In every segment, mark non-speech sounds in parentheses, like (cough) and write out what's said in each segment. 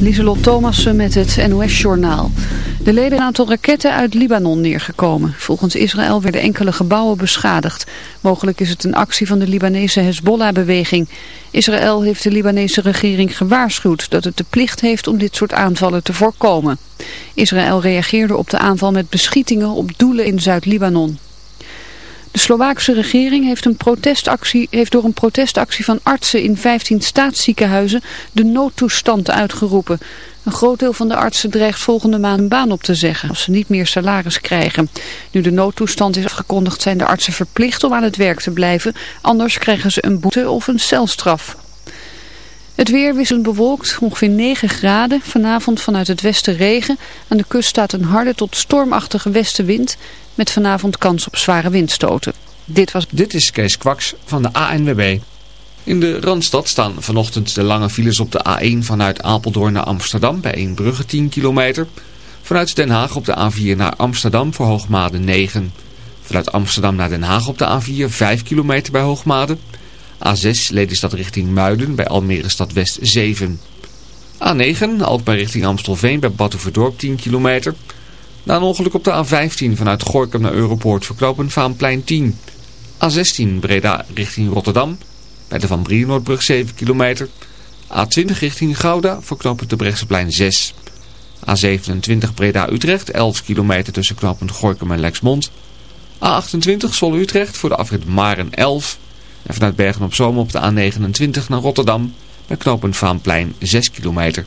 Lieselot Thomassen met het NOS-journaal. De leden een aantal raketten uit Libanon neergekomen. Volgens Israël werden enkele gebouwen beschadigd. Mogelijk is het een actie van de Libanese Hezbollah-beweging. Israël heeft de Libanese regering gewaarschuwd dat het de plicht heeft om dit soort aanvallen te voorkomen. Israël reageerde op de aanval met beschietingen op doelen in Zuid-Libanon. De Slovaakse regering heeft, een protestactie, heeft door een protestactie van artsen in 15 staatsziekenhuizen de noodtoestand uitgeroepen. Een groot deel van de artsen dreigt volgende maand een baan op te zeggen als ze niet meer salaris krijgen. Nu de noodtoestand is afgekondigd zijn de artsen verplicht om aan het werk te blijven, anders krijgen ze een boete of een celstraf. Het weer wisselend bewolkt, ongeveer 9 graden. Vanavond vanuit het westen regen. Aan de kust staat een harde tot stormachtige westenwind. Met vanavond kans op zware windstoten. Dit, was... Dit is Kees Kwaks van de ANWB. In de Randstad staan vanochtend de lange files op de A1 vanuit Apeldoorn naar Amsterdam bij Eembrugge 10 kilometer. Vanuit Den Haag op de A4 naar Amsterdam voor Hoogmade 9. Vanuit Amsterdam naar Den Haag op de A4 5 kilometer bij Hoogmade. A6 Lelystad richting Muiden bij Almere Stad West 7. A9 Alkmaar richting Amstelveen bij Batuverdorp 10 kilometer. Na een ongeluk op de A15 vanuit Gorkum naar Europoort verklopen Vaanplein 10. A16 Breda richting Rotterdam bij de Van Brienoordbrug 7 kilometer. A20 richting Gouda verknopend de Brechtseplein 6. A27 Breda-Utrecht 11 kilometer tussen knooppunt Gorkum en Lexmond. A28 Zwolle-Utrecht voor de afrit Maren 11 en vanuit Bergen op Zoom op de A29 naar Rotterdam bij knooppunt Vaanplein 6 kilometer.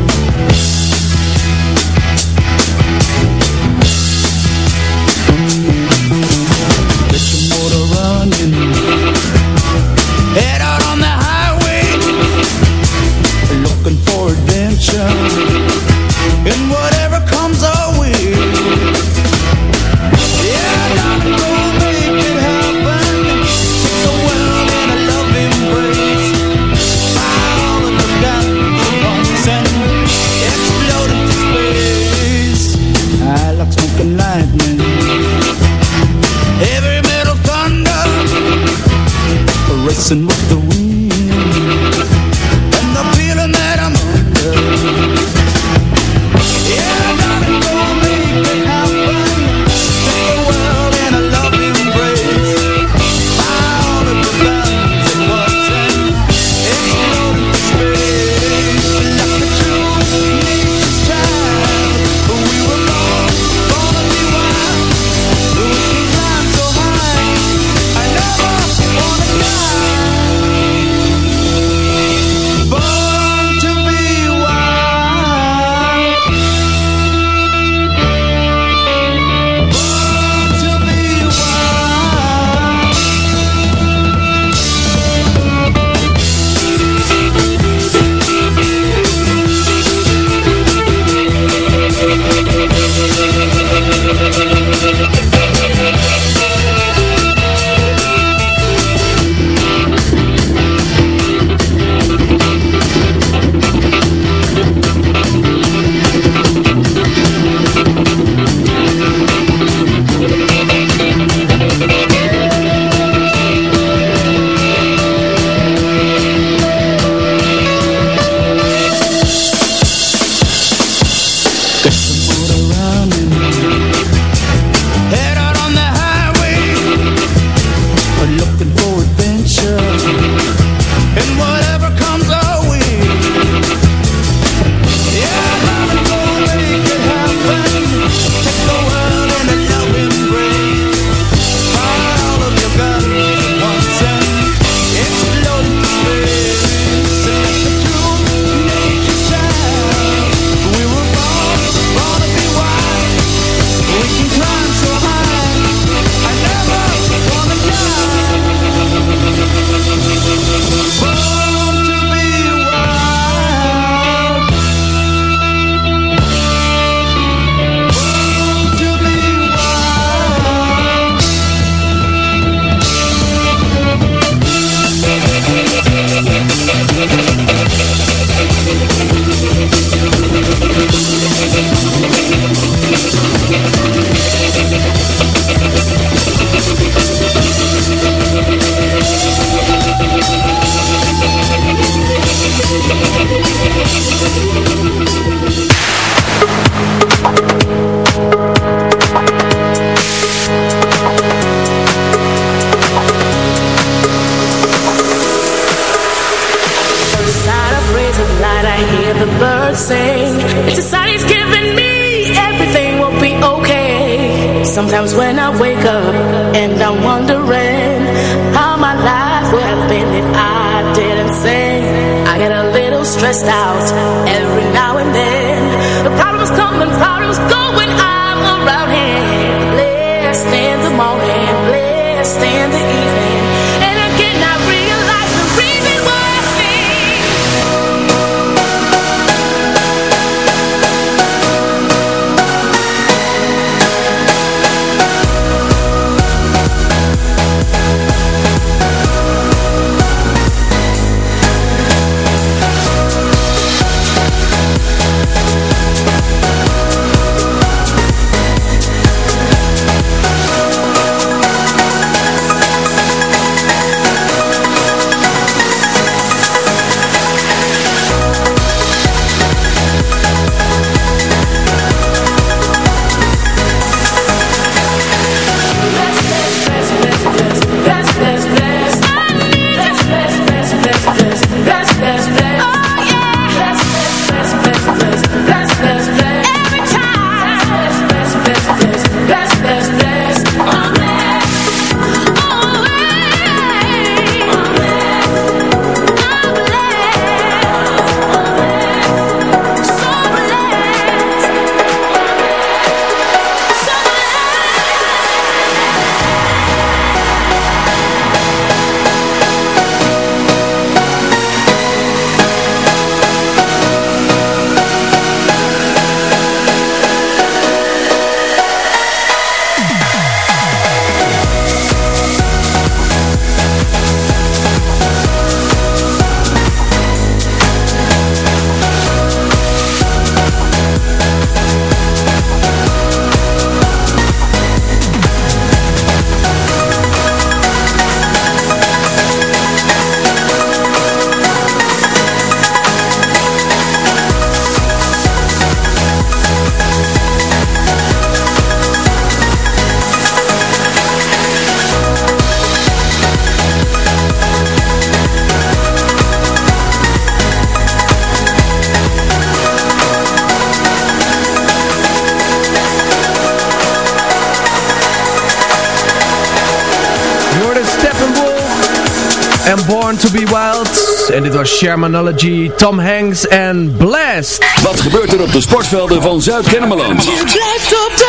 Born to be Wild. En dit was Shermanology, Tom Hanks en Blast. Wat gebeurt er op de sportvelden van Zuid-Kennemerland? Je blijft op de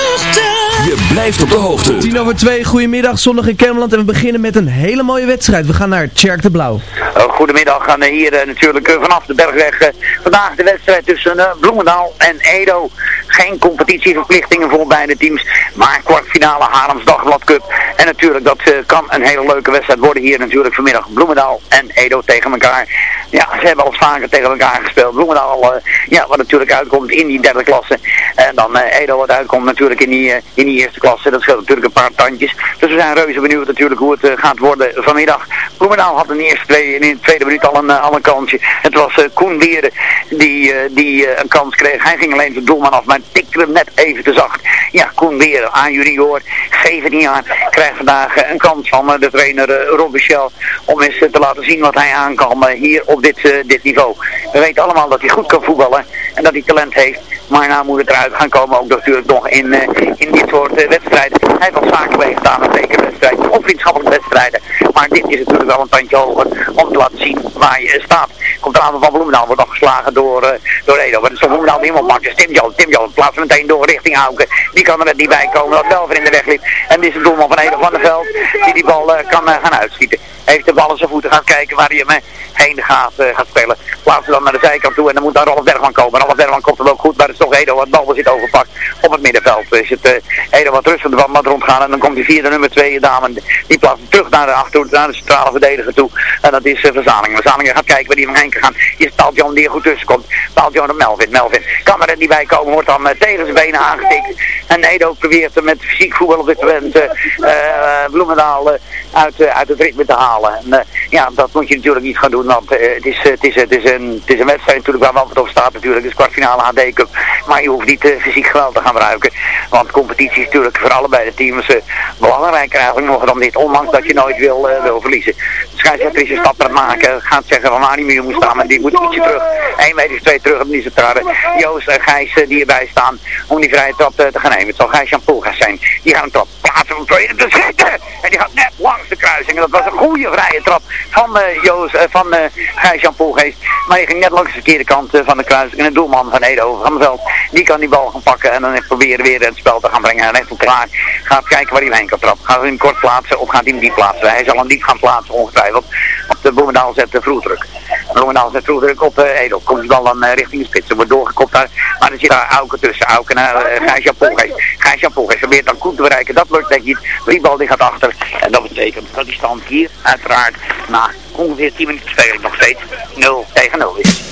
hoogte. Je blijft op de hoogte. 10 over 2, goedemiddag, zondag in Kennemerland. En we beginnen met een hele mooie wedstrijd. We gaan naar Tjerk de Blauw. Oh, goedemiddag, gaan we hier eh, natuurlijk eh, vanaf de Bergweg. eh, vandaag de wedstrijd tussen eh, Bloemendaal en Edo. Geen competitieverplichtingen voor beide teams, maar kwartfinale Haarlems Dagblad Cup. En natuurlijk, dat eh, kan een hele leuke wedstrijd worden hier natuurlijk vanmiddag. Bloemendaal en Edo tegen elkaar. Ja, ze hebben al vaker tegen elkaar gespeeld. Bloemendaal, eh, ja, wat natuurlijk uitkomt in die derde klasse. En dan eh, Edo wat uitkomt natuurlijk in die, in die eerste klasse. Dat scheelt natuurlijk een paar tandjes. Dus we zijn reuze benieuwd natuurlijk hoe het gaat worden vanmiddag. Bloemendaal had in de eerste twee, in de tweede minuut al een, al een kansje. Het was Koen Dieren die, die een kans kreeg. Hij ging alleen de doelman af, maar tikte hem net even te zacht. Ja, Koen Dieren, aan junior, 17 jaar, krijgt vandaag eh, een kans van eh, de trainer eh, Rob Michel om eens te laten zien wat hij aan kan eh, hier op dit, dit niveau. We weten allemaal dat hij goed kan voetballen en dat hij talent heeft. Maar nou moet het eruit gaan komen, ook natuurlijk nog in, eh, in dit soort eh, wedstrijden. Hij al zaken meegedaan aan bekerwedstrijden of vriendschappelijke wedstrijden. Maar dit is natuurlijk wel een tandje hoger om te laten zien waar je staat. Komt de aanval van Bloemendaal, wordt nog geslagen door, eh door Edo. Maar het is van Bloemendaal die iemand maakt. Dus Tim Jan, Tim Jan plaatst meteen door richting Auken. Die kan er niet bij komen, dat Belver in de weg liep. En dit is de doelman van Edo van der Veld, die die bal kan gaan uitschieten. Heeft de bal in zijn voeten, gaat kijken waar hij hem eh, heen gaat, eh, spelen. Plaatsen dan naar de zijkant toe en dan moet daar Rolf Bergman komen. Rolf Bergman komt er ook goed, maar het is toch Edo wat zit overpakt. Op het middenveld is het eh, Edo wat rustig de bal wat rondgaan. En dan komt die vierde nummer twee dame. Die plaatst terug naar de achterhoede, naar de centrale verdediger toe. En dat is uh, Verzalingen. Verzalingen gaat kijken waar die hem heen kan gaan. Hier is Taaltjan die er goed tussen komt. Taaltjan op Melvin. Melvin kan er niet bij komen, wordt dan eh, tegen zijn benen aangetikt. En Edo probeert hem met fysiek voetbal op dit moment eh, eh, Bloemendaal eh, uit, eh, uit het ritme te halen. En eh, ja, dat moet je natuurlijk niet gaan doen, want eh, het, is, het, is, het, is een, het is een wedstrijd natuurlijk waar wat op staat natuurlijk. Het is kwartfinale HD Cup. Maar je hoeft niet eh, fysiek geweld te gaan gebruiken. Want competitie is natuurlijk voor allebei de teams belangrijker eigenlijk nog dan dit. Ondanks dat je nooit wil, wil verliezen. scheidsrechter is een stap aan maken. Gaat zeggen van waar die muur moet staan. Maar die moet ietsje terug. 1 meter 2 terug op die trarren. Joost en Gijs die erbij staan om die vrije trap te gaan nemen. Het zal Gijs Jan Poelgas zijn. Die gaat een trap plaatsen om te schieten. En die gaat net langs de kruising. En dat was een goede vrije trap van eh Joost, eh, van eh Gijs Jan Poelgeest. Maar die ging net langs de verkeerde kant eh, van de kruising. En de doelman van Edo van Veld, die kan die bal gaan pakken. En dan proberen weer het spel te gaan brengen. En echt klaar. Gaat kijken waar hij hem heen kan trappen. Gaat hij hem kort plaatsen of gaat hij hem diep plaatsen? Hij zal hem diep gaan plaatsen ongetwijfeld. De Bloemendaal zet de vroegdruk. Bloemendaal zet vroegdruk op uh, Edo. Komt die bal dan eh, richting de spits. Er wordt doorgekopt daar. Maar er zit daar Auken tussen. Auken naar uh, Gijs-Jan Polgeest. Gijs-Jan Polgeest probeert dan goed te bereiken. Dat lukt denk ik niet. Die bal die gaat achter. En dat betekent dat die stand hier uiteraard na ongeveer 10 minuten spelen nog steeds 0 tegen 0 is.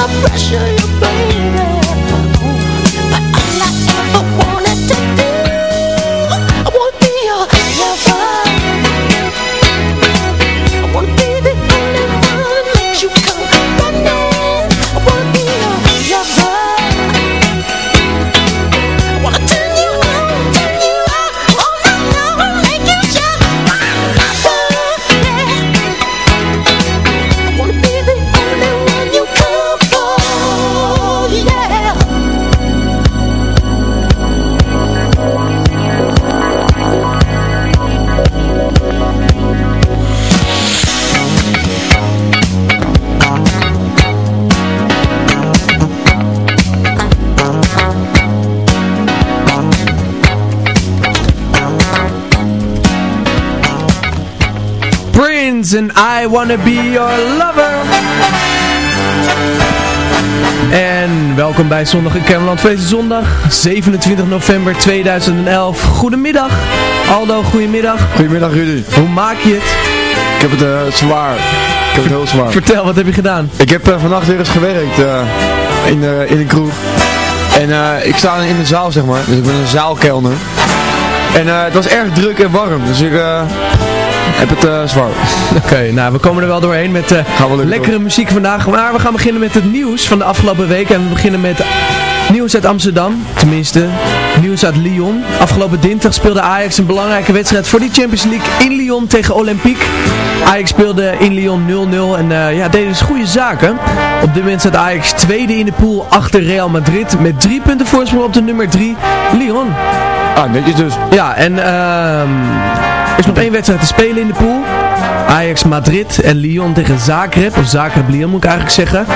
wanna pressure. you En I Wanna Be Your Lover. En welkom bij Zondag in Kermeland Feest Zondag, 27 november 2011. Goedemiddag. Aldo, goedemiddag. Goedemiddag Rudy. Hoe maak je het? Ik heb het eh, zwaar. Ik heb het heel zwaar. Vertel, wat heb je gedaan? Ik heb eh, vannacht weer eens gewerkt eh, in, eh, in een kroeg. En ik sta in de zaal zeg maar, dus ik ben een zaalkelner. En het was erg druk en warm, dus ik heb het eh, zwaar. (laughs) Oké, nou we komen er wel doorheen met lekker lekkere door. muziek vandaag. Maar we gaan beginnen met het nieuws van de afgelopen week. En we beginnen met nieuws uit Amsterdam. Tenminste, nieuws uit Lyon. Afgelopen dinsdag speelde Ajax een belangrijke wedstrijd voor die Champions League in Lyon tegen Olympique. Ajax speelde in Lyon 0-0 en eh, ja, deden dus goede zaken. Op dit moment staat Ajax tweede in de pool achter Real Madrid met drie punten voorsprong op de nummer 3, Lyon. Ah, netjes dus. Ja, en ehm is nog één wedstrijd te spelen in de pool. Ajax Madrid en Lyon tegen Zagreb, of Zagreb Lyon moet ik eigenlijk zeggen.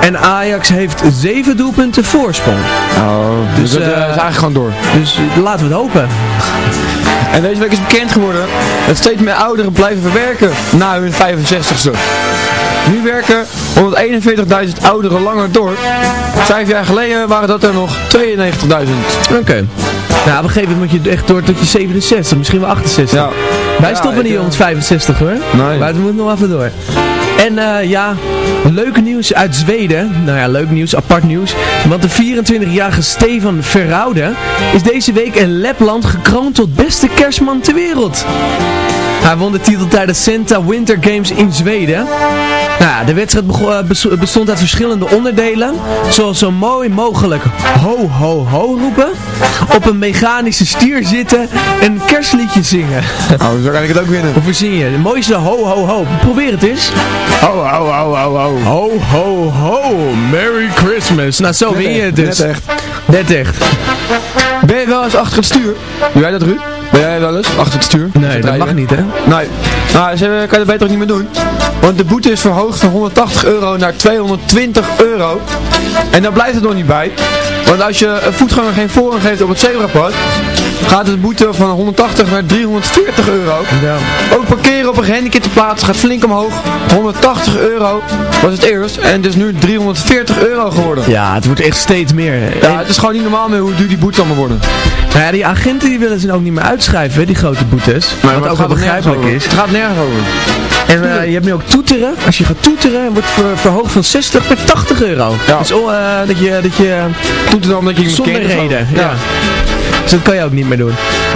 En Ajax heeft zeven doelpunten voorsprong. Oh, dus, Dus, dat eh, eh, is eigenlijk gewoon door. Dus eh, laten we het hopen. (laughs) En deze week is bekend geworden dat steeds meer ouderen blijven verwerken na hun 65ste. Nu werken 141.000 ouderen langer door. Vijf jaar geleden waren dat er nog 92.000. Oké. Nou, op een gegeven moment moet je echt door tot je 67, misschien wel 68. Ja. Wij Ja, stoppen niet eh, op 65 hoor. Nee. Maar het moet nog even door. En eh, ja, leuk nieuws uit Zweden. Nou ja, leuk nieuws, apart nieuws. Want de 24-jarige Stefan Verroude is deze week in Lapland gekroond tot beste kerstman ter wereld. Hij won de titel tijdens Santa Winter Games in Zweden. Nou ja, de wedstrijd eh, bes- bestond uit verschillende onderdelen. Zoals zo mooi mogelijk ho ho ho roepen. Op een mechanische stier zitten en een kerstliedje zingen. Oh, zo kan ik het ook winnen. Hoe verzin je? De mooiste ho ho ho. Probeer het eens. Ho, ho, ho, ho, ho. Ho ho ho. Merry Christmas. Nou, zo win je het dus. Net echt. Net echt. Ben je wel eens achter het stuur? Doe jij dat, Ruud? Ben jij wel eens achter het stuur? Nee, dat mag niet hè. Nee. Nou, ze kan je dat beter ook niet meer doen. Want de boete is verhoogd van 180 euro naar 220 euro. En daar blijft het nog niet bij. Want als je een voetganger geen voorrang geeft op het zebrapad, gaat de boete van 180 naar 340 euro. Ja. Ook parkeren op een gehandicapte plaats gaat flink omhoog. 180 euro was het eerst en het is nu 340 euro geworden. Ja, het wordt echt steeds meer. Ja, het is gewoon niet normaal meer hoe duur die boetes allemaal worden. Nou ja, die agenten die willen ze ook niet meer uitschrijven, die grote boetes. Maar wat het ook wel begrijpelijk is. Het gaat nergens over. En eh, je hebt nu ook toeteren. Als je gaat toeteren, wordt ver- verhoogd van 60 naar 80 euro. Ja. Dus oh, eh, dat je, dat je Doet het dan dat je zonder reden. Ja. Ja. Dus dat kan je ook niet meer doen.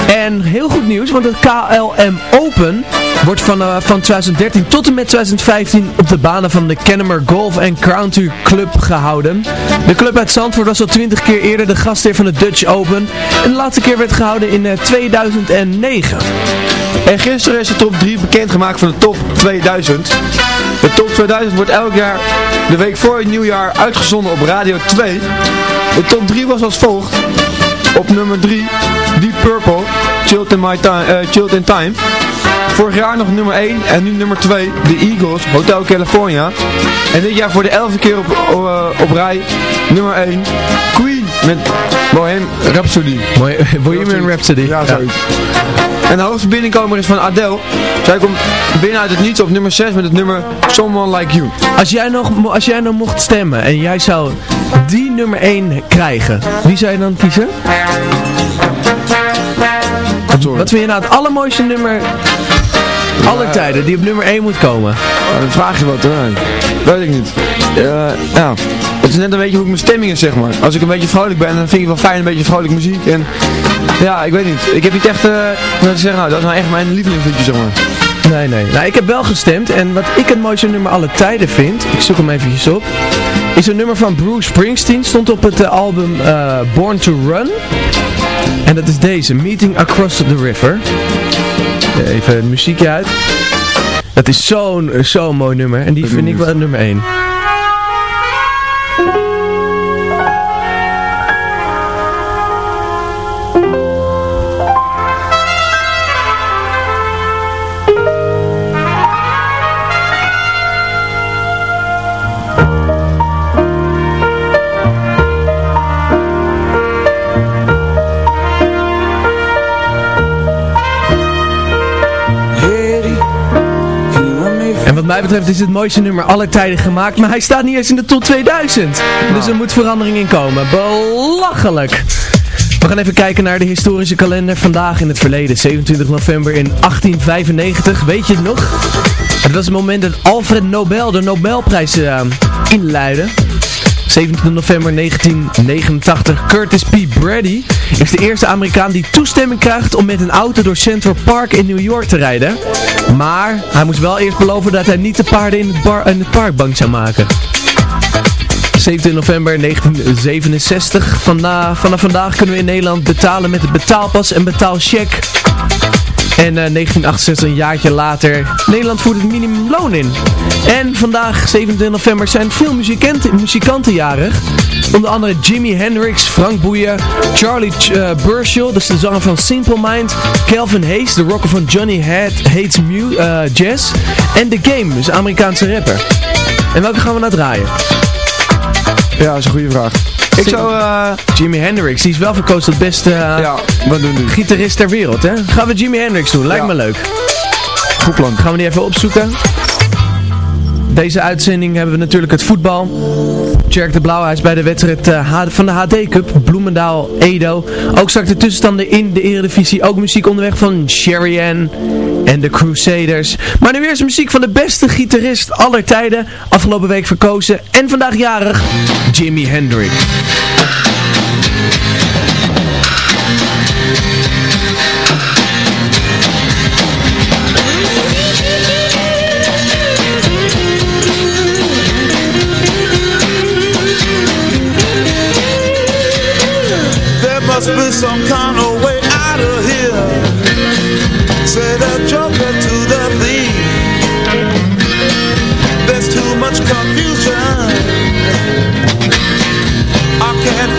En heel goed nieuws, want het KLM Open wordt van, eh, van 2013 tot en met 2015 op de banen van de Kennemer Golf Country Club gehouden. De club uit Zandvoort was al 20 keer eerder de gastheer van de Dutch Open. En de laatste keer werd gehouden in eh, 2009. En gisteren is de top 3 bekendgemaakt van de top 2000. De top 2000 wordt elk jaar de week voor het nieuwjaar uitgezonden op Radio 2. De top 3 was als volgt. Op nummer 3 Deep Purple, Chilled in, My time, eh, Chilled in Time. Vorig jaar nog nummer 1 en nu nummer 2, The Eagles, Hotel California. En dit jaar voor de 11e keer op, op, eh, op rij, nummer 1, Queen met Bohem Rhapsody. Bohemian Rhapsody. Ja, zoiets. En de hoogste binnenkomer is van Adele. Zij komt binnen uit het niets op nummer 6 met het nummer Someone Like You. Als jij, nog, als jij nog mocht stemmen en jij zou die nummer 1 krijgen, wie zou je dan kiezen? Wat vind je nou het allermooiste nummer aller tijden die op nummer 1 moet komen? Ja, dan vraag je wat, hè? Weet ik niet. Ja, ja, het is net een beetje hoe ik mijn stemming is, zeg maar. Als ik een beetje vrolijk ben, dan vind ik wel fijn een beetje vrolijk muziek. En ja, ik weet niet. Ik heb niet echt, eh, zeg, nou, dat is nou echt mijn lievelingsliedje, zeg maar. Nee, nee. Nou, ik heb wel gestemd en wat ik het mooiste nummer aller tijden vind, ik zoek hem eventjes op, is een nummer van Bruce Springsteen, stond op het eh, album eh, Born to Run. En dat is deze, Meeting Across the River. Even het muziekje uit. Dat is zo'n zo'n mooi nummer en die vind ik wel nummer 1. Mij betreft is het mooiste nummer aller tijden gemaakt, maar hij staat niet eens in de top 2000. Dus er moet verandering in komen. Belachelijk! We gaan even kijken naar de historische kalender vandaag in het verleden. 27 november in 1895, weet je het nog? Het was het moment dat Alfred Nobel de Nobelprijs inluidde. 27 november 1989, Curtis P. Brady is de eerste Amerikaan die toestemming krijgt om met een auto door Central Park in New York te rijden. Maar hij moest wel eerst beloven dat hij niet de paarden in het, bar, in het park bang zou maken. 27 november 1967. Vanda vanaf vandaag kunnen we in Nederland betalen met de betaalpas en betaalcheck. En eh, 1968, een jaartje later, Nederland voert het minimumloon in. En vandaag, 27 november, zijn veel muzikanten, muzikanten jarig. Onder andere Jimi Hendrix, Frank Boeien, Charlie uh, Burchill, de zanger van Simple Mind, Calvin Hayes, de rocker van Johnny Hates Mu uh, Jazz, en The Game, dus Amerikaanse rapper. En welke gaan we nou draaien? Ja, dat is een goede vraag. Ik zou... Eh, Jimi Hendrix, die is wel verkozen tot beste eh, ja, gitarist ter wereld, hè? Gaan we Jimi Hendrix doen, lijkt me leuk. Goed plan. Gaan we die even opzoeken. Deze uitzending hebben we natuurlijk het voetbal. Jerk de Blauwhuis bij de wedstrijd eh, van de HD Cup, Bloemendaal-Edo. Ook straks de tussenstanden in de Eredivisie, ook muziek onderweg van Sherry Ann en de Crusaders. Maar nu weer is muziek van de beste gitarist aller tijden, afgelopen week verkozen en vandaag jarig, Jimi Hendrix. must be some kind of way out of here. Said a joker to the thief. There's too much confusion. I can't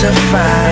to find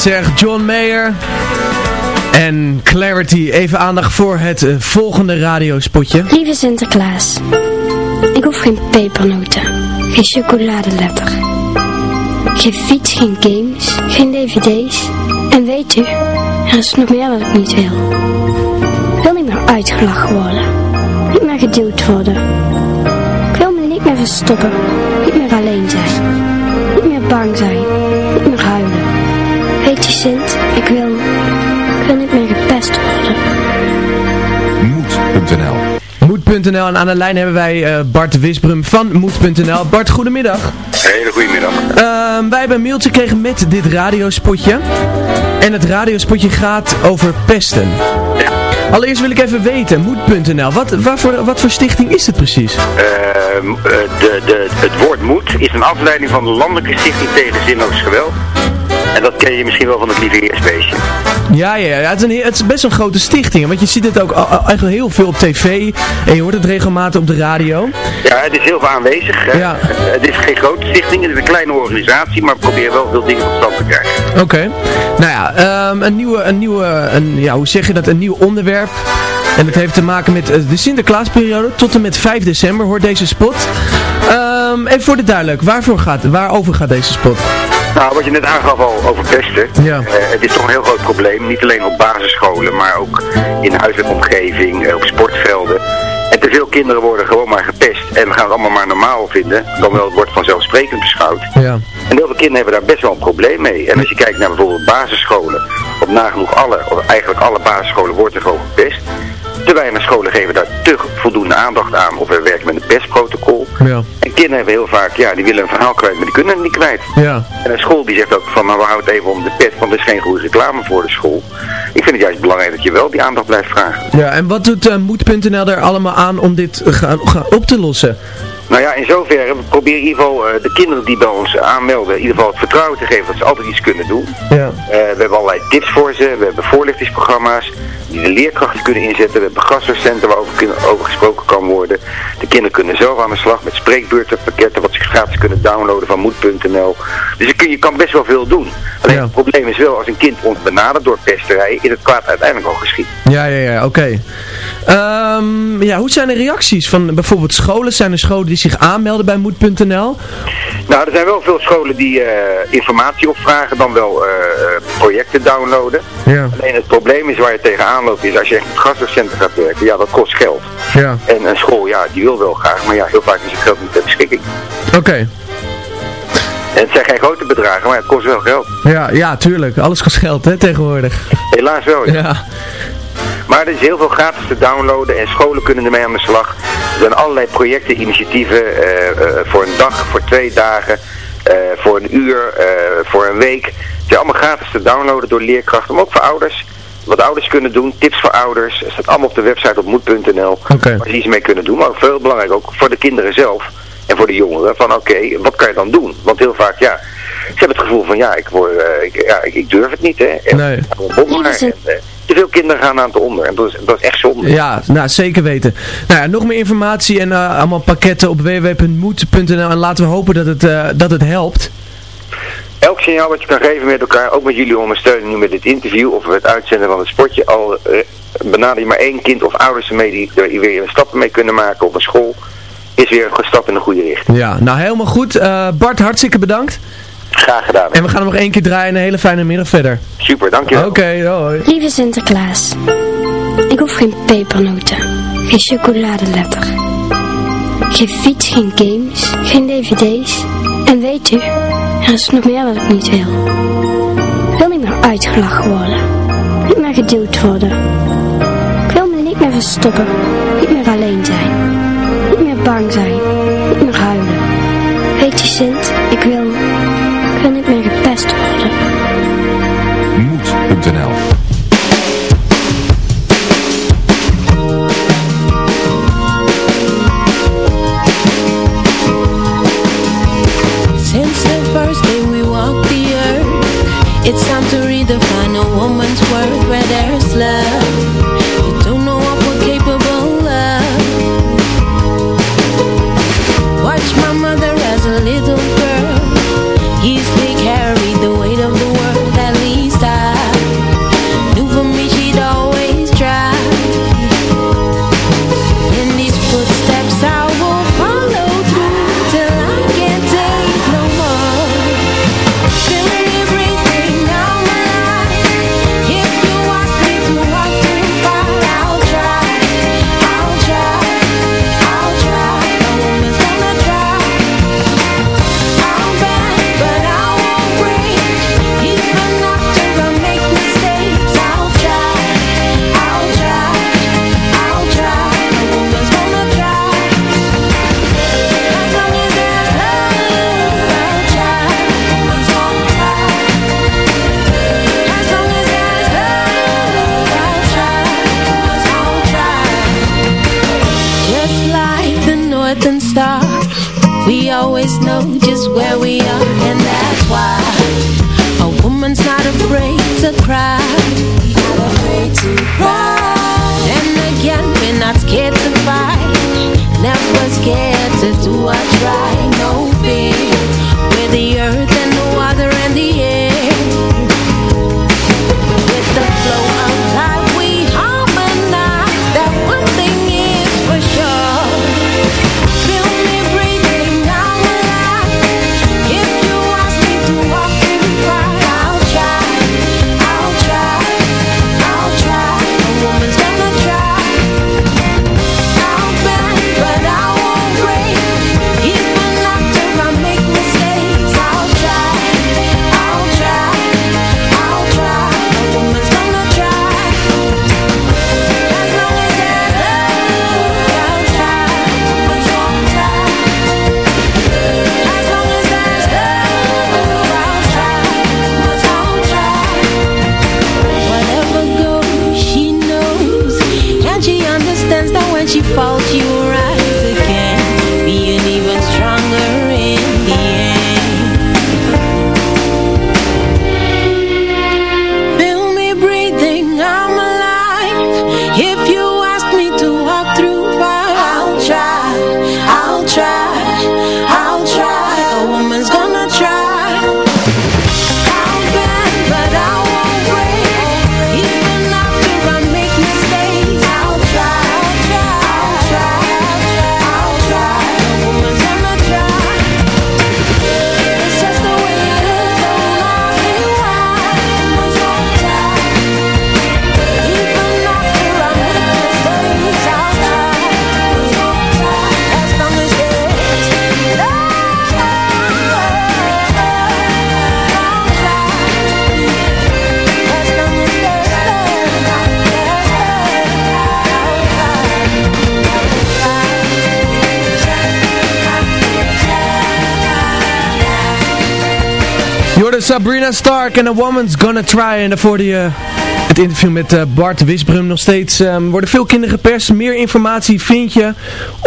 zeg. John Mayer en Clarity. Even aandacht voor het eh, volgende radiospotje. Lieve Sinterklaas, ik hoef geen pepernoten, geen chocoladeletter, geen fiets, geen games, geen dvd's. En weet u, er is nog meer wat ik niet wil. Ik wil niet meer uitgelachen worden, niet meer geduwd worden. Ik wil me niet meer verstoppen, Moed.nl en aan de lijn hebben wij eh, Bart Wisbrum van Moed.nl. Bart, goedemiddag. Hele goedemiddag. Ehm, wij hebben een mailtje gekregen met dit radiospotje. En het radiospotje gaat over pesten. Allereerst wil ik even weten, Moed.nl, wat, waarvoor, wat voor stichting is het precies? Ehm, eh, de, de, het woord moed is een afleiding van de Landelijke Stichting tegen Zinloos Geweld. En dat ken je misschien wel van het lieve heersbeestje. Ja, ja, ja het, is een, het is best een grote stichting. Want je ziet het ook eigenlijk heel veel op tv. En je hoort het regelmatig op de radio. Ja, het is heel veel aanwezig. Ja. Het is geen grote stichting, het is een kleine organisatie, maar we proberen wel veel dingen tot stand te krijgen. Oké. Nou ja, ehm, een nieuwe, een nieuwe een, ja, hoe zeg je dat, een nieuw onderwerp. En het heeft te maken met eh, de Sinterklaasperiode. Tot en met 5 december hoort deze spot. Ehm, Ehm, even voor de duidelijk, waarvoor gaat, waarover gaat deze spot? Nou, wat je net aangaf al over pesten. Ja. Eh, het is toch een heel groot probleem. Niet alleen op basisscholen, maar ook in de huiselijke omgeving, eh, op sportvelden. En te veel kinderen worden gewoon maar gepest en gaan het allemaal maar normaal vinden. Dan wel het wordt vanzelfsprekend beschouwd. Ja. En heel veel kinderen hebben daar best wel een probleem mee. En als je kijkt naar bijvoorbeeld basisscholen, op nagenoeg alle, of eigenlijk alle basisscholen wordt er gewoon gepest. Te weinig scholen geven daar te voldoende aandacht aan of we werken met een pestprotocol. Ja. En kinderen hebben heel vaak, ja, die willen een verhaal kwijt, maar die kunnen het niet kwijt. Ja. En een school die zegt ook van, nou we houden het even om de pet, want er is geen goede reclame voor de school. Ik vind het juist belangrijk dat je wel die aandacht blijft vragen. Ja, en wat doet eh, Moed.nl er allemaal aan om dit op te lossen? Nou ja, in zoverre, we proberen in ieder geval eh, de kinderen die bij ons aanmelden, in ieder geval het vertrouwen te geven dat ze altijd iets kunnen doen. Ja. Eh, we hebben allerlei tips voor ze, we hebben voorlichtingsprogramma's die de leerkrachten kunnen inzetten. We hebben waarover over gesproken kan worden. De kinderen kunnen zelf aan de slag met spreekbeurten, pakketten wat ze gratis kunnen downloaden van moed.nl. Dus je, kun, je kan best wel veel doen. Alleen het probleem is wel, als een kind ons benadert door pesterij, is het kwaad uiteindelijk al geschied. Ja, ja, ja, oké. Ehm, ja, hoe zijn de reacties van bijvoorbeeld scholen? Zijn er scholen die zich aanmelden bij Moed.nl? Nou, er zijn wel veel scholen die eh, informatie opvragen, dan wel eh, projecten downloaden. Ja. Alleen het probleem is waar je tegenaan loopt, is als je echt met gastdocenten gaat werken, ja, dat kost geld. Ja. En een school, ja, die wil wel graag, maar ja, heel vaak is het geld niet ter beschikking. Oké. En het zijn geen grote bedragen, maar het kost wel geld. Ja, ja, tuurlijk. Alles kost geld, hè, tegenwoordig. Helaas wel, ja. Ja. Maar er is heel veel gratis te downloaden en scholen kunnen ermee aan de slag. Er zijn allerlei projecten, initiatieven eh, eh, voor een dag, voor twee dagen, eh, voor een uur, eh, voor een week. Het is allemaal gratis te downloaden door leerkrachten, maar ook voor ouders. Wat ouders kunnen doen, tips voor ouders. Het staat allemaal op de website op moed.nl. Oké. Waar ze iets mee kunnen doen. Maar veel belangrijk ook voor de kinderen zelf en voor de jongeren. Van oké, wat kan je dan doen? Want heel vaak, ja, ze hebben het gevoel van ja, ik, word, eh, ik, ja, ik, ik durf het niet. Hè. En, Nee. Eh, te veel kinderen gaan aan het onder. En dat is, dat is echt zonde. Ja, nou zeker weten. Nou ja, nog meer informatie en eh, allemaal pakketten op www.moed.nl en laten we hopen dat het, eh, dat het helpt. Elk signaal wat je kan geven met elkaar, ook met jullie ondersteuning nu met dit interview of het uitzenden van het sportje, al benader je maar één kind of ouders ermee die er weer stappen mee kunnen maken op een school, is weer een stap in de goede richting. Ja, nou helemaal goed. Bart, hartstikke bedankt. Graag gedaan. En we gaan hem nog één keer draaien en een hele fijne middag verder. Super, dankjewel. Oké, hoi. Lieve Sinterklaas, ik hoef geen pepernoten, geen chocoladeletter, geen fiets, geen games, geen dvd's. En weet u, er is nog meer wat ik niet wil. Ik wil niet meer uitgelachen worden, niet meer geduwd worden. Ik wil me niet meer verstoppen, niet meer alleen zijn, niet meer bang zijn, Moed.nl Sabrina Stark en A Woman's Gonna Try. En daarvoor die, eh, het interview met eh, Bart Wisbrum nog steeds. ehm, worden veel kinderen geperst. Meer informatie vind je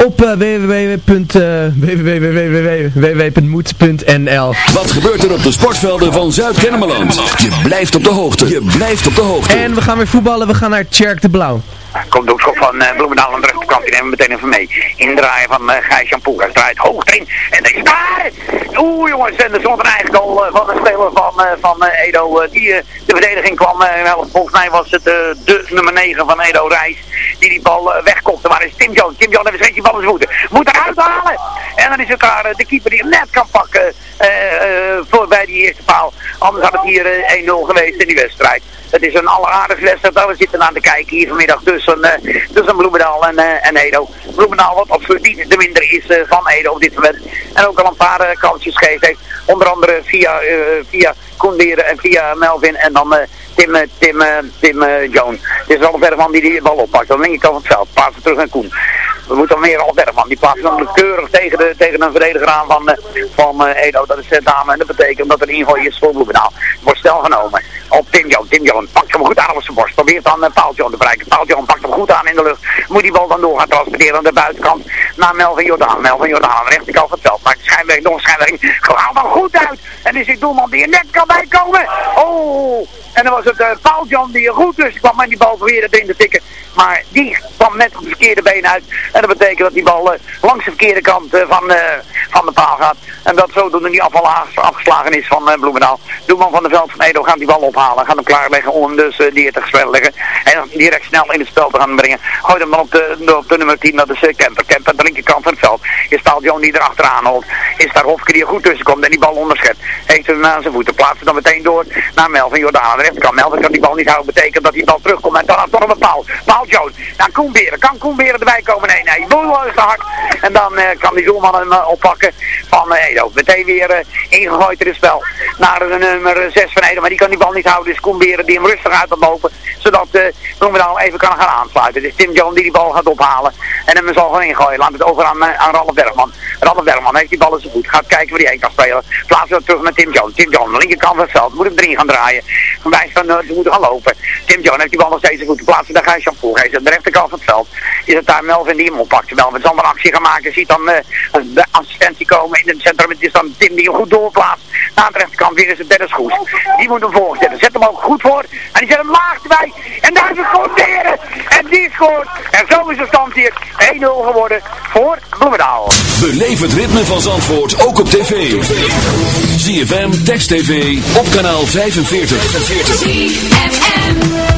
op eh, www. eh, www.moed.nl Wat gebeurt er op de sportvelden van Zuid-Kennemerland? Je blijft op de hoogte. Je blijft op de hoogte. En we gaan weer voetballen. We gaan naar Tjerk de Blauw. Komt de hoekschop van uh, Bloemendaal aan de rechterkant. Die nemen we meteen even mee. Indraaien van uh, Gijs Poel. Hij draait hoog erin. En is daar! Oeh jongens, en er stond een eigen uh, van de speler van, van Edo. Die de verdediging kwam. Volgens mij was het de nummer 9 van Edo Reis. Die die bal uh, wegkopte. Maar is Tim Jones. Tim Jones heeft steeds die in zijn voeten. Moet eruit halen! En dan is het daar uh, de keeper die hem net kan pakken. Uh, voor bij die eerste paal. Anders had het hier uh, 1-0 geweest in die wedstrijd. Het is een alleraardige wedstrijd waar we zitten aan te kijken hier vanmiddag tussen, uh, tussen Bloemendaal en, en Edo. Bloemendaal wat absoluut niet de minder is van Edo op dit moment. En ook al een paar uh, kansjes gegeven heeft. Onder andere via, via Koenderen en via Melvin en dan Tim, uh, Tim, uh, Tim uh, Jones. Het is al Bergman die die bal oppakt. Aan de linkerkant van het veld. Passen terug naar Koen. We moeten dan al Bergman. Die plaatst dan keurig tegen, de, tegen een verdediger aan van, van Edo. Dat is uh, dame. En dat betekent dat er ingooi is voor Bloemendaal. Wordt snel genomen. Op Tim Jones. Tim Jones pakt hem goed aan op zijn borst. Probeert dan Paul John te bereiken. John pakt hem goed aan in de lucht. Moet die bal dan door gaan transporteren aan de buitenkant naar Melvin Jordaan. Melvin Jordaan aan de rechterkant van het veld. Maakt de schijnweg nog een schijnweg. Haalt hem goed uit. En is die doelman die er net kan bijkomen. Oh! En dan was het uh, Paul John die er goed tussen kwam en die bal probeerde erin te tikken. Maar die kwam net op het verkeerde been uit. En dat betekent dat die bal uh, langs de verkeerde kant uh, van, van de paal gaat. En dat zodoende die afval afgeslagen is van uh, Bloemendaal. Doelman van de veld van Edo gaat die bal ophalen. Gaat hem klaarleggen om hem dus uh, die te leggen. En direct snel in het spel te gaan brengen. Gooit hem dan op de, op nummer 10. Dat is uh, Kemper. Kemper aan de linkerkant van het veld. Is John die erachteraan holt. Is daar Hofke die er goed tussen komt en die bal onderschept. Heeft hem aan zijn voeten. Plaatst dan meteen door naar Melvin Jordaan aan rechterkant. Melvin kan die bal niet houden. Betekent dat die bal terugkomt. En dan toch een paal. Paul Jones. Nou, Koen Beren. Kan Koen Beren erbij komen? Nee, nee. Boel is te hard. En dan kan die doelman hem uh, oppakken van Edo. Meteen weer uh, ingegooid in het spel. Naar de nummer 6 van Edo. Maar die kan die bal niet houden. Dus Koen Beren die hem rustig uit kan lopen. Zodat uh, Bloemendaal even kan gaan aansluiten. Dus Tim John die die bal gaat ophalen. En hem zal gewoon ingooien. Laat het over aan, aan Bergman. Ralf Bergman heeft die bal zijn voet. Gaat kijken waar hij heen kan spelen. Plaatsen we terug met Tim John. Tim John, linkerkant van het veld. Moet hem erin gaan draaien. Wijs van uh, ze moeten gaan lopen. Tim John heeft die bal nog steeds voet. Plaatsen daar Gijs Jan Poelgeest. Aan de rechterkant van het veld is het daar Melvin die hem oppakt. Melvin zal een actie gaan maken. Ziet dan uh, de assistentie komen in het centrum. Het is dan Tim die hem goed doorplaatst. Na de rechterkant weer is het Dennis Goes. Die moet hem voorzetten. Zet hem ook goed voor. En die zet hem laag erbij. En daar is het. En die scoort. En zo is de stand hier 1-0 geworden voor Bloemendaal. Beleef het ritme van Zandvoort ook op tv. ZFM, Text TV, op kanaal 45. ZFM.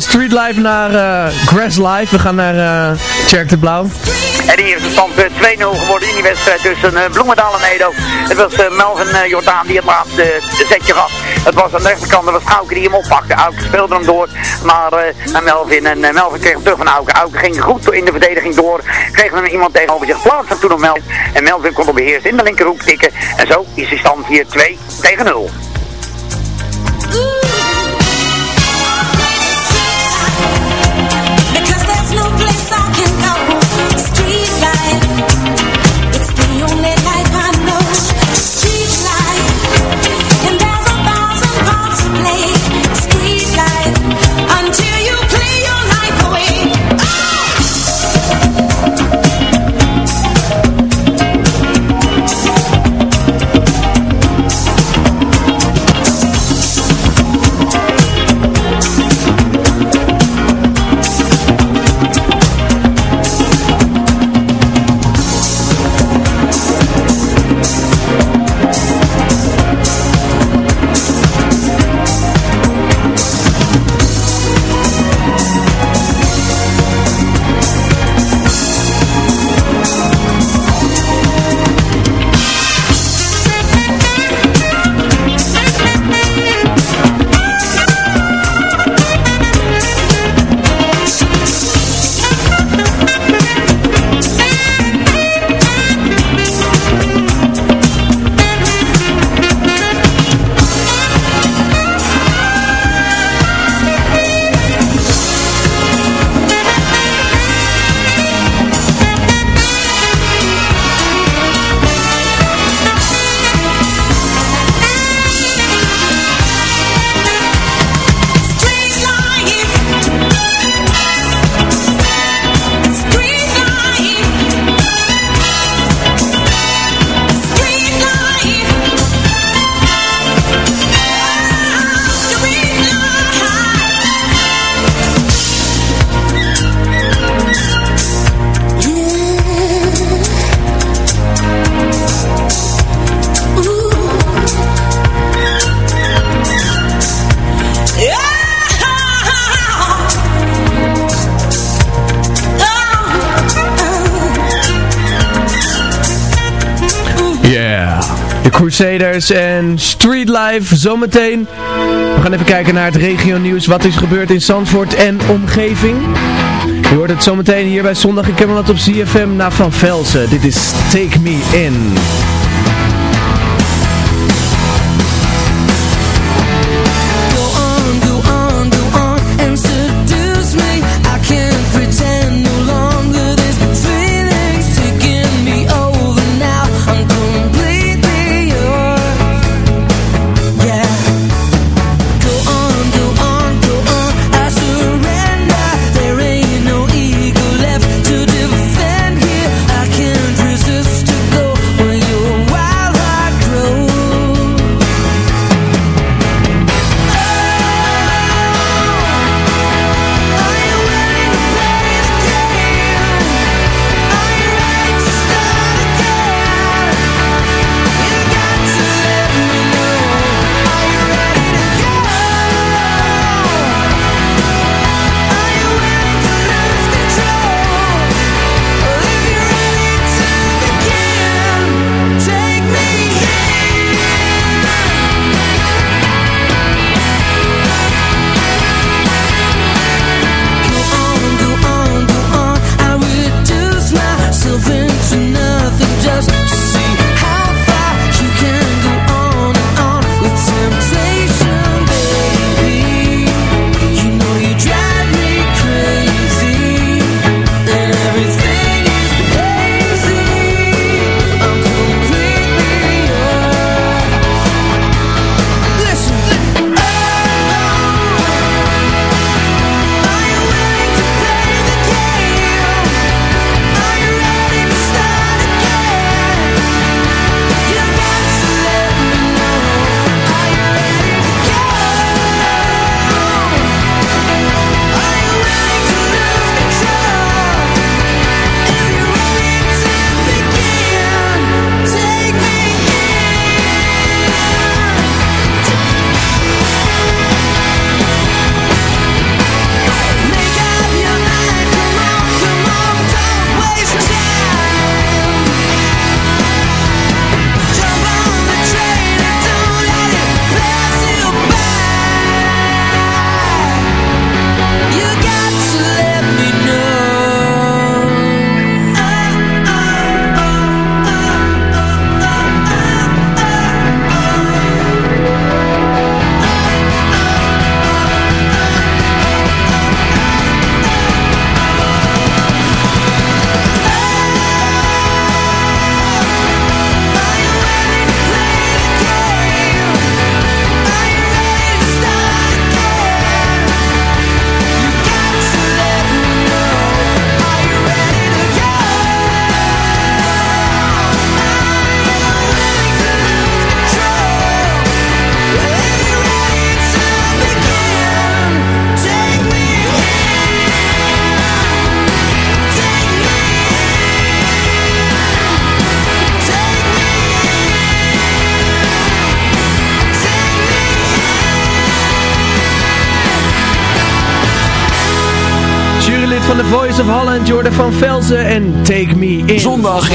Van Street Life naar uh, Grass Life. We gaan naar uh, de Blauw. En die heeft de stand 2-0 geworden in die wedstrijd tussen uh, Bloemendaal en Edo. Het was Melvin Jordaan die het laatste zetje gaf. Het was aan de rechterkant, dat was Auke die hem oppakte. Auke speelde hem door naar, Melvin. En Melvin kreeg hem terug van Auke. Auke ging goed in de verdediging door. Kreeg er iemand tegenover zich. Plaatste toen op Melvin. En Melvin kon hem beheerst in de linkerhoek tikken. En zo is de stand hier 2 tegen 0. Street Life zometeen. We gaan even kijken naar het regio nieuws. Wat is gebeurd in Zandvoort en omgeving. Je hoort het zometeen hier bij Zondag in Camelot op ZFM naar Van Velsen. Dit is Take Me In.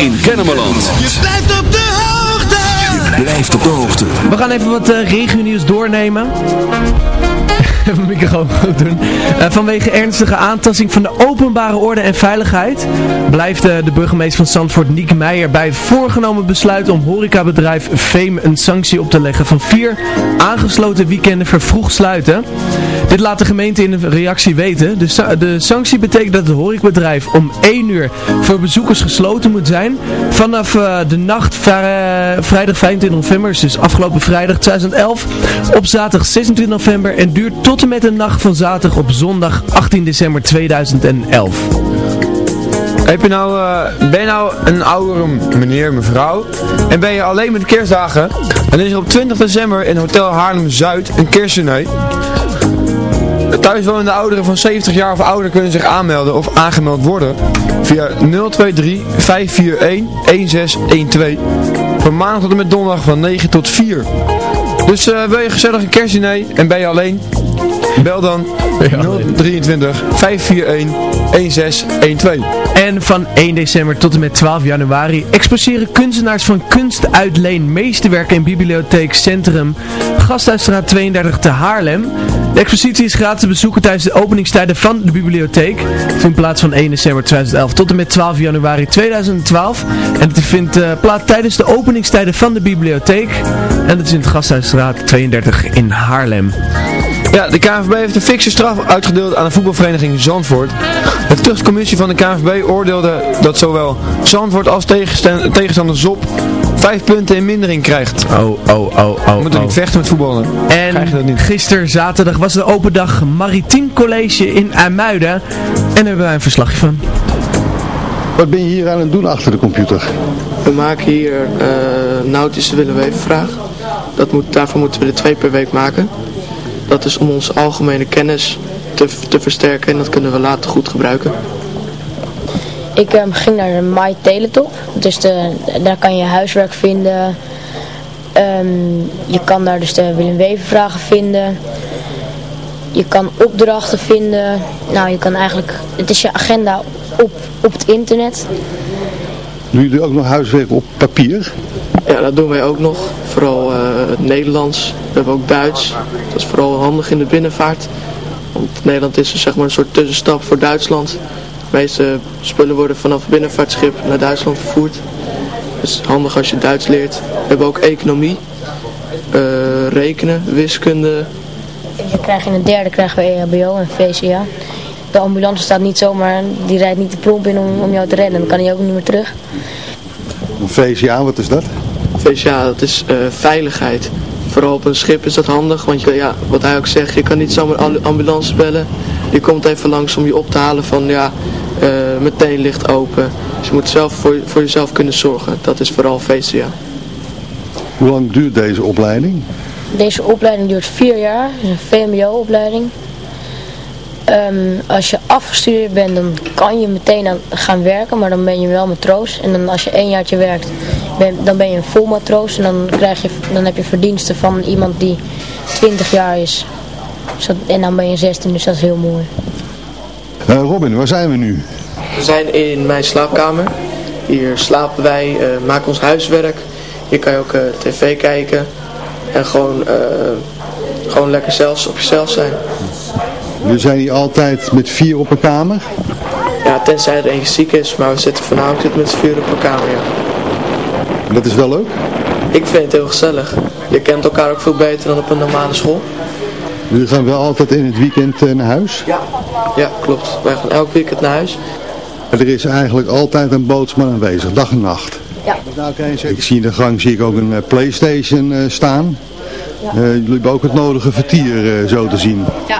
In Kennemerland. Je blijft op de hoogte. Blijft op de hoogte. We gaan even wat uh, regionieuws doornemen. (laughs) Doen. Eh, vanwege ernstige aantasting van de openbare orde en veiligheid blijft eh, de burgemeester van Zandvoort, Niek Meijer, bij het voorgenomen besluit om horecabedrijf Fame een sanctie op te leggen van vier aangesloten weekenden vervroegd sluiten. Dit laat de gemeente in een reactie weten. De, de sanctie betekent dat het horecabedrijf om 1 uur voor bezoekers gesloten moet zijn. Vanaf eh, de nacht vri- vrijdag 25 november, dus afgelopen vrijdag 2011, op zaterdag 26 november en duurt tot en met de nacht van zaterdag op zondag 18 december 2011. Heb je nou, eh, ben je nou een oudere meneer, mevrouw en ben je alleen met kerstdagen, dan is er op 20 december in Hotel Haarlem-Zuid een kerstdiner. Thuiswonende ouderen van 70 jaar of ouder kunnen zich aanmelden of aangemeld worden via 023 541 1612 van maandag tot en met donderdag van 9 tot 4. Dus eh, wil je gezellig een kerstdiner en ben je alleen? Bel dan 023 541 1612. En van 1 december tot en met 12 januari exposeren kunstenaars van Kunst Uitleen meesterwerken in Bibliotheek Centrum Gasthuisstraat 32 te Haarlem. De expositie is gratis te bezoeken tijdens de openingstijden van de bibliotheek. Het vindt plaats van 1 december 2011 tot en met 12 januari 2012. En het vindt eh, plaats tijdens de openingstijden van de bibliotheek. En dat is in de Gasthuisstraat 32 in Haarlem. Ja, de KNVB heeft een fikse straf uitgedeeld aan de voetbalvereniging Zandvoort. De tuchtcommissie van de KNVB oordeelde dat zowel Zandvoort als tegensta- tegenstander Zop vijf punten in mindering krijgt. Oh, oh, oh, oh. Je moet er oh. niet vechten met voetballen. En gisteren zaterdag was de open dag Maritiem College in IJmuiden. En daar hebben wij een verslagje van. Wat ben je hier aan het doen achter de computer? We maken hier eh nautische willenwevenvraag. Dat moet, daarvoor moeten we er twee per week maken. Dat is om onze algemene kennis te, te versterken en dat kunnen we later goed gebruiken. Ik ehm, ging naar de My Teletop. Dus de, daar kan je huiswerk vinden. Ehm, je kan daar dus de Willem Wever vragen vinden. Je kan opdrachten vinden. Nou, je kan eigenlijk... Het is je agenda op, op het internet. Doen jullie ook nog huiswerk op papier? Ja, dat doen wij ook nog. Vooral eh, het Nederlands. We hebben ook Duits. Dat is vooral handig in de binnenvaart. Want Nederland is zeg maar een soort tussenstap voor Duitsland. De meeste spullen worden vanaf het binnenvaartschip naar Duitsland vervoerd. Dus handig als je Duits leert. We hebben ook economie, eh, rekenen, wiskunde. Je krijgt in het derde krijgen we EHBO en VCA. De ambulance staat niet zomaar, die rijdt niet de plomp in om, om jou te redden. Dan kan hij ook niet meer terug. Een VCA, wat is dat? VCA, dat is eh, veiligheid. Vooral op een schip is dat handig, want je, ja, wat hij ook zegt, je kan niet zomaar een ambulance bellen. Die komt even langs om je op te halen van, ja, eh, meteen licht open. Dus je moet zelf voor, voor jezelf kunnen zorgen. Dat is vooral VCA. Hoe lang duurt deze opleiding? Deze opleiding duurt vier jaar, het is een VMBO-opleiding. Ehm, als je afgestudeerd bent, dan kan je meteen aan gaan werken, maar dan ben je wel matroos. En dan als je één jaartje werkt, ben, dan ben je een vol matroos en dan, krijg je, dan heb je verdiensten van iemand die 20 jaar is. Dus dat- en dan ben je 16, dus dat is heel mooi. Eh, Robin, waar zijn we nu? We zijn in mijn slaapkamer. Hier slapen wij, eh, maken ons huiswerk. Hier kan je ook eh, tv kijken. En gewoon, eh, gewoon lekker zelfs op jezelf zijn. We zijn hier altijd met vier op een kamer. Ja, tenzij er eentje ziek is. Maar we zitten vanavond zitten met z'n vier op een kamer, ja. Dat is wel leuk. Ik vind het heel gezellig. Je kent elkaar ook veel beter dan op een normale school. Jullie gaan wel altijd in het weekend eh, naar huis. Ja. Ja, klopt. Wij gaan elk weekend naar huis. Er is eigenlijk altijd een bootsman aanwezig, dag en nacht. Ja. Ik zie in de gang zie ik ook een eh, Playstation eh, staan. Ja. Eh, jullie hebben ook het nodige vertier eh, zo te zien. Ja,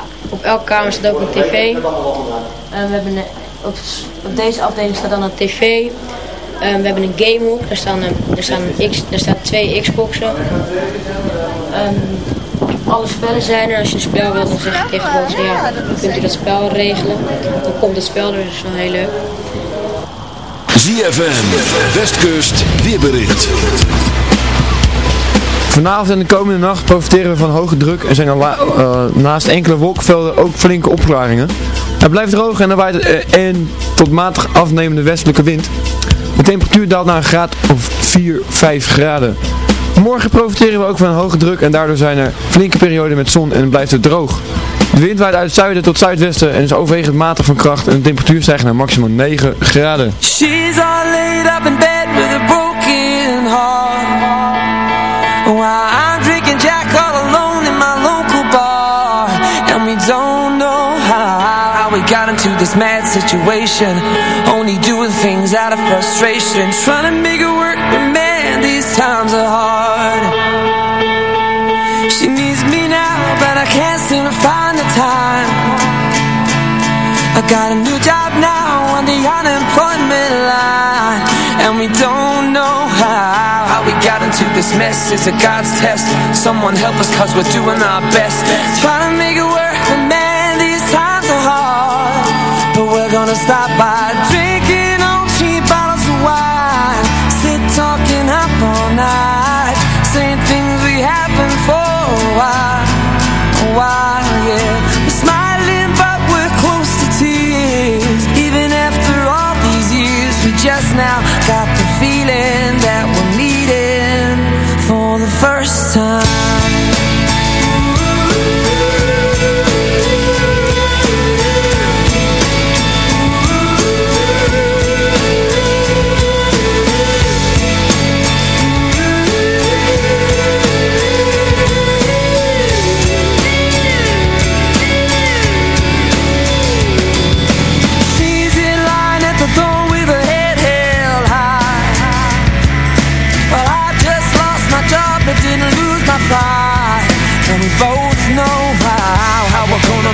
elke kamer staat ook een tv. En we hebben een, op, deze afdeling staat dan een tv. Ehm, we hebben een gamehoek, daar staan, een, staan een X, daar staan twee Xboxen. Ehm, alle spellen zijn er. Als je een spel wilt, dan zeg je tegen boos, ja, dan kunt u dat spel regelen. Dan komt het spel dus wel heel leuk. ZFM, Westkust, weerbericht. Vanavond en de komende nacht profiteren we van hoge druk en zijn er eh, naast enkele wolkenvelden ook flinke opklaringen. Het blijft droog en er waait eh, een tot matig afnemende westelijke wind. De temperatuur daalt naar een graad of 4, 5 graden. Morgen profiteren we ook van hoge druk en daardoor zijn er flinke perioden met zon en blijft het droog. De wind waait uit het zuiden tot zuidwesten en is overwegend matig van kracht en de temperatuur stijgt naar maximaal 9 graden. She's all laid up in bed with a broken heart I'm drinking Jack all alone in my local bar. And we don't know how, how we got into this mad situation. Only doing things out of frustration. Trying to make it work, but man, these times are hard. She needs me now, but I can't seem to find the time. I got this mess is a God's test. Someone help us cause we're doing our best. Trying to make it work But man, these times are hard. But we're gonna stop by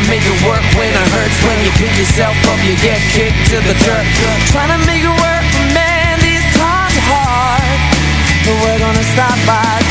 make it work when it hurts. When you pick yourself up, you get kicked to the dirt. Trying to make it work, man, these times are hard. But we're gonna stop by